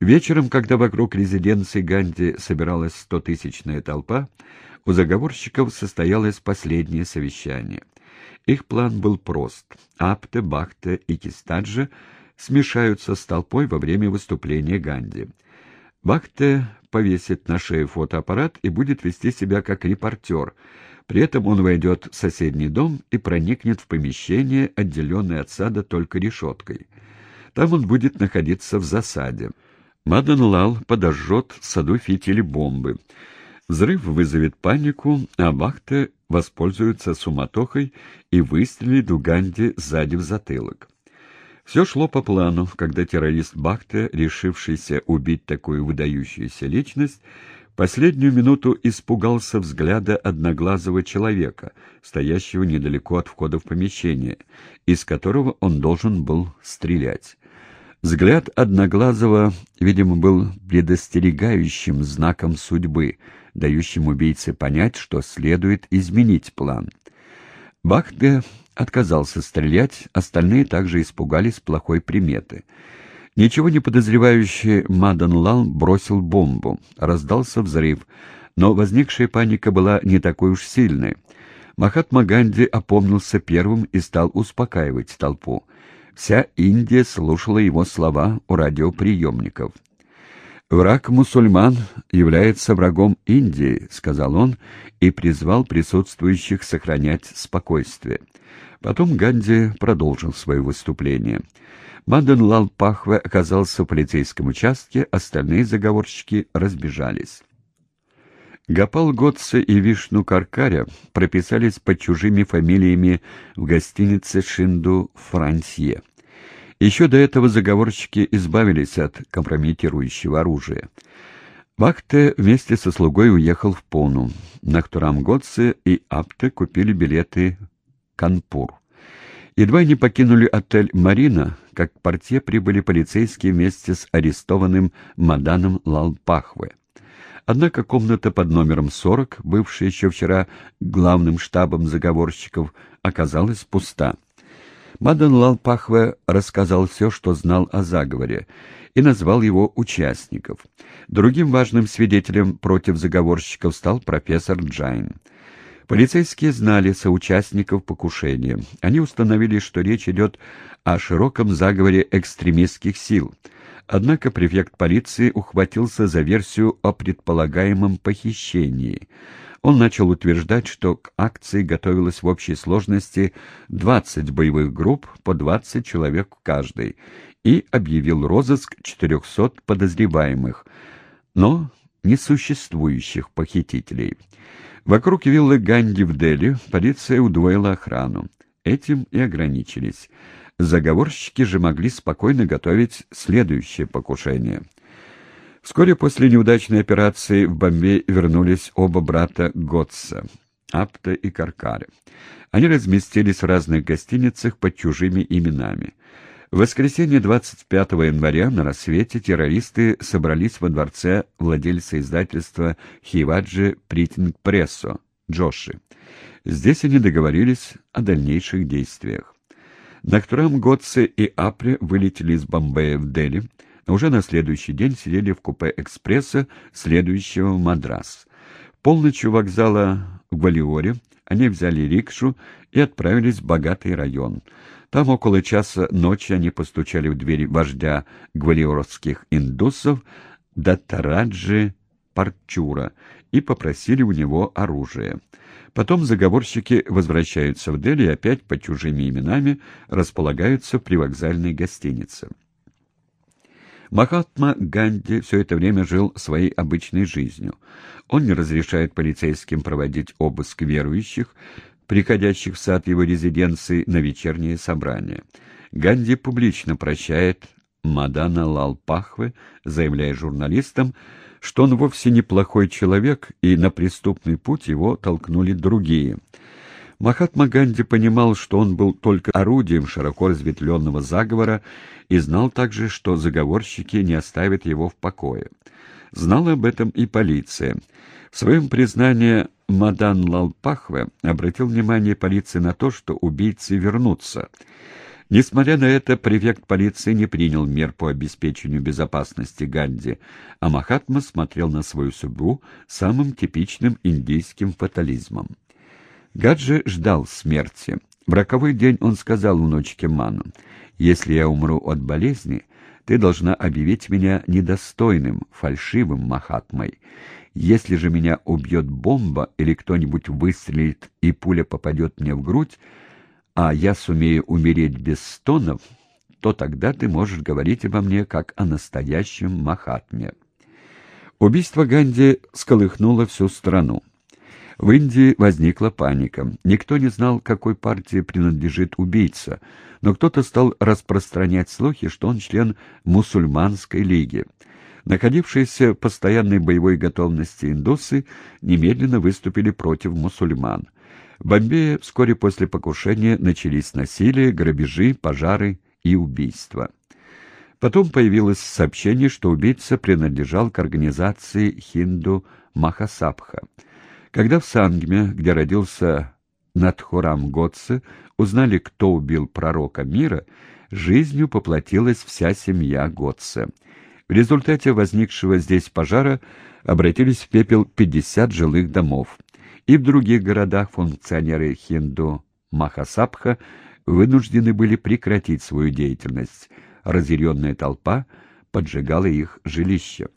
Вечером, когда вокруг резиденции Ганди собиралась стотысячная толпа, у заговорщиков состоялось последнее совещание. Их план был прост. Апте, Бахте и Кистаджи смешаются с толпой во время выступления Ганди. Бахте повесит на шею фотоаппарат и будет вести себя как репортер. При этом он войдет в соседний дом и проникнет в помещение, отделенное от сада только решеткой. Там он будет находиться в засаде. Мадан Лал подожжет в саду фитили бомбы. Взрыв вызовет панику, а Бахте воспользуется суматохой и выстрелит в Ганди сзади в затылок. Все шло по плану, когда террорист Бахте, решившийся убить такую выдающуюся личность, последнюю минуту испугался взгляда одноглазого человека, стоящего недалеко от входа в помещение, из которого он должен был стрелять. Взгляд одноглазого, видимо, был предостерегающим знаком судьбы, дающим убийце понять, что следует изменить план. Бахте отказался стрелять, остальные также испугались плохой приметы. Ничего не подозревающий Мадан Лал бросил бомбу. Раздался взрыв, но возникшая паника была не такой уж сильной. Махатма Ганди опомнился первым и стал успокаивать толпу. Вся Индия слушала его слова у радиоприемников. «Враг мусульман является врагом Индии», — сказал он и призвал присутствующих сохранять спокойствие. Потом Ганди продолжил свое выступление. Мадан Лал Пахве оказался в полицейском участке, остальные заговорщики разбежались. Гапал Готце и Вишну Каркаря прописались под чужими фамилиями в гостинице «Шинду Франсье». Еще до этого заговорщики избавились от компрометирующего оружия. Вахте вместе со слугой уехал в Пону. Нахтурам Готце и Апте купили билеты Канпур. Едва не покинули отель «Марина», как к порте прибыли полицейские вместе с арестованным Маданом Лалпахве. Однако комната под номером 40, бывшая еще вчера главным штабом заговорщиков, оказалась пуста. Мадан Лалпахве рассказал все, что знал о заговоре, и назвал его участников. Другим важным свидетелем против заговорщиков стал профессор Джайн. Полицейские знали соучастников покушения. Они установили, что речь идет о широком заговоре экстремистских сил — Однако префект полиции ухватился за версию о предполагаемом похищении. Он начал утверждать, что к акции готовилось в общей сложности 20 боевых групп по 20 человек в каждой и объявил розыск 400 подозреваемых, но несуществующих похитителей. Вокруг виллы Ганди в Дели полиция удвоила охрану. Этим и ограничились. Заговорщики же могли спокойно готовить следующее покушение. Вскоре после неудачной операции в Бомбей вернулись оба брата Готса, Апта и Каркары. Они разместились в разных гостиницах под чужими именами. В воскресенье 25 января на рассвете террористы собрались во дворце владельца издательства Хиваджи Притинг Прессо, Джоши. Здесь они договорились о дальнейших действиях. Нахтурам Готце и Апре вылетели из Бомбея в Дели, а уже на следующий день сидели в купе экспресса, следующего в Мадрас. Полночью вокзала в Гвалиоре они взяли рикшу и отправились в богатый район. Там около часа ночи они постучали в дверь вождя гвалиорских индусов Датараджи Парчура и попросили у него оружие. Потом заговорщики возвращаются в Дели и опять под чужими именами располагаются в привокзальной гостинице. Махатма Ганди все это время жил своей обычной жизнью. Он не разрешает полицейским проводить обыск верующих, приходящих в сад его резиденции на вечерние собрания. Ганди публично прощает Мадана Лалпахве, заявляя журналистам, что он вовсе неплохой человек, и на преступный путь его толкнули другие. Махатма Ганди понимал, что он был только орудием широко разветвленного заговора, и знал также, что заговорщики не оставят его в покое. Знала об этом и полиция. В своем признании Мадан Лалпахве обратил внимание полиции на то, что убийцы вернутся. Несмотря на это, префект полиции не принял мер по обеспечению безопасности Ганди, а Махатма смотрел на свою судьбу самым типичным индийским фатализмом. Гаджи ждал смерти. В роковой день он сказал внучке Ману, «Если я умру от болезни, ты должна объявить меня недостойным, фальшивым Махатмой. Если же меня убьет бомба или кто-нибудь выстрелит и пуля попадет мне в грудь, а я сумею умереть без стонов, то тогда ты можешь говорить обо мне как о настоящем Махатме. Убийство Ганди сколыхнуло всю страну. В Индии возникла паника. Никто не знал, какой партии принадлежит убийца, но кто-то стал распространять слухи, что он член мусульманской лиги. Находившиеся в постоянной боевой готовности индусы немедленно выступили против мусульман. В Бомбее вскоре после покушения начались насилие, грабежи, пожары и убийства. Потом появилось сообщение, что убийца принадлежал к организации хинду Махасабха. Когда в Сангме, где родился Надхурам Готсе, узнали, кто убил пророка мира, жизнью поплатилась вся семья Готсе. В результате возникшего здесь пожара обратились в пепел 50 жилых домов и в других городах функционеры хинду Махасабха вынуждены были прекратить свою деятельность. Разъяренная толпа поджигала их жилища.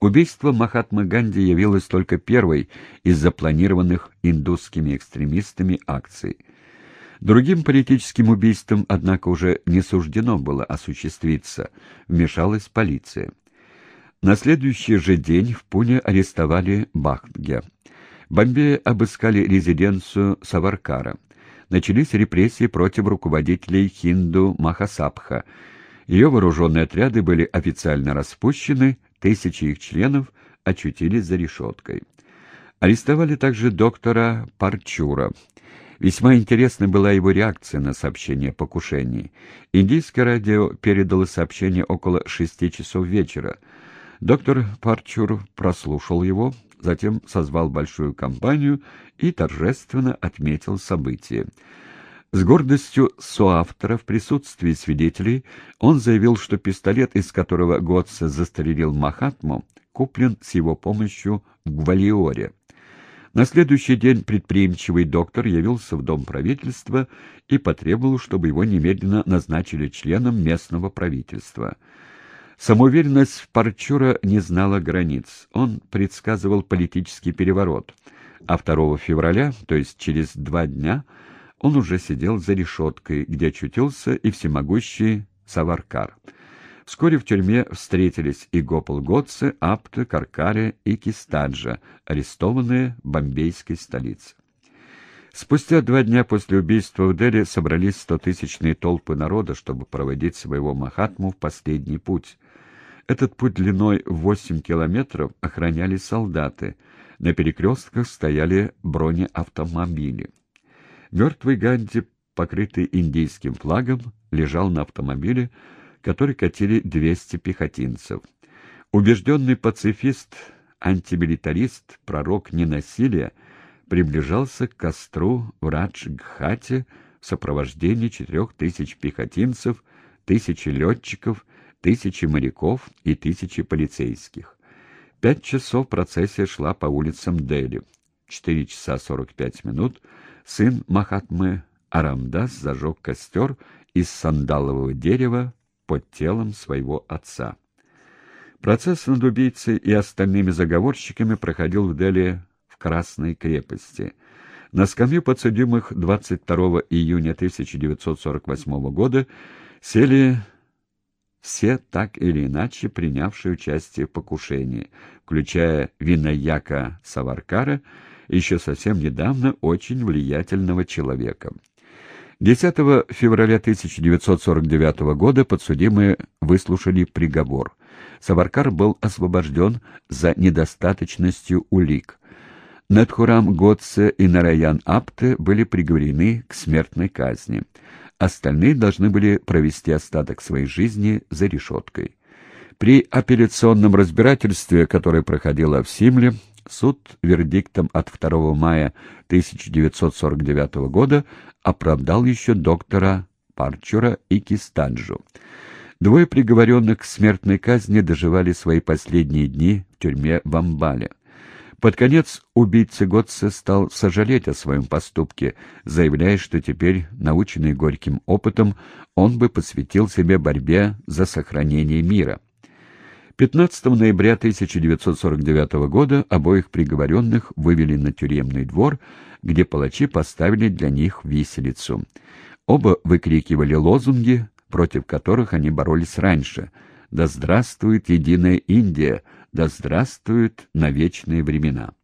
Убийство Махатмы Ганди явилось только первой из запланированных индусскими экстремистами акций. Другим политическим убийством, однако, уже не суждено было осуществиться, вмешалась полиция. На следующий же день в Пуне арестовали Бахтге. Бомбее обыскали резиденцию Саваркара. Начались репрессии против руководителей хинду Махасабха. Ее вооруженные отряды были официально распущены, тысячи их членов очутились за решеткой. Арестовали также доктора Парчура. Весьма интересна была его реакция на сообщение о покушении. Индийское радио передало сообщение около шести часов вечера. Доктор Парчур прослушал его, затем созвал большую компанию и торжественно отметил событие. С гордостью соавтора в присутствии свидетелей он заявил, что пистолет, из которого Готце застрелил Махатму, куплен с его помощью в Гвалиоре. На следующий день предприимчивый доктор явился в Дом правительства и потребовал, чтобы его немедленно назначили членом местного правительства. Самоуверенность Парчура не знала границ. Он предсказывал политический переворот. А 2 февраля, то есть через два дня, он уже сидел за решеткой, где очутился и всемогущий Саваркар. Вскоре в тюрьме встретились и Гопал Готце, Апте, Каркаре и Кистаджа, арестованные в бомбейской столице. Спустя два дня после убийства в Дели собрались стотысячные толпы народа, чтобы проводить своего Махатму в последний путь. Этот путь длиной в восемь километров охраняли солдаты. На перекрестках стояли бронеавтомобили. Мертвый Ганди, покрытый индийским флагом, лежал на автомобиле, который катили 200 пехотинцев. Убежденный пацифист, антимилитарист, пророк ненасилия, приближался к костру в Раджгхате в сопровождении четырех тысяч пехотинцев, тысячи летчиков, тысячи моряков и тысячи полицейских. Пять часов процессия шла по улицам Дели. Четыре часа сорок пять минут сын Махатмы Арамдас зажег костер из сандалового дерева под телом своего отца. Процесс над убийцей и остальными заговорщиками проходил в Дели в Красной крепости. На скамью подсудимых 22 июня 1948 года сели все так или иначе принявшие участие в покушении, включая Винаяка Саваркара, еще совсем недавно очень влиятельного человека. 10 февраля 1949 года подсудимые выслушали приговор. Саваркар был освобожден за недостаточностью улик. Надхурам Готце и Нараян Апте были приговорены к смертной казни. Остальные должны были провести остаток своей жизни за решеткой. При апелляционном разбирательстве, которое проходило в Симле, суд вердиктом от 2 мая 1949 года оправдал еще доктора Парчура и Кистанджу. Двое приговоренных к смертной казни доживали свои последние дни в тюрьме в Амбале. Под конец убийца Готце стал сожалеть о своем поступке, заявляя, что теперь, наученный горьким опытом, он бы посвятил себе борьбе за сохранение мира. 15 ноября 1949 года обоих приговоренных вывели на тюремный двор, где палачи поставили для них виселицу. Оба выкрикивали лозунги, против которых они боролись раньше «Да здравствует единая Индия! Да здравствует на вечные времена!»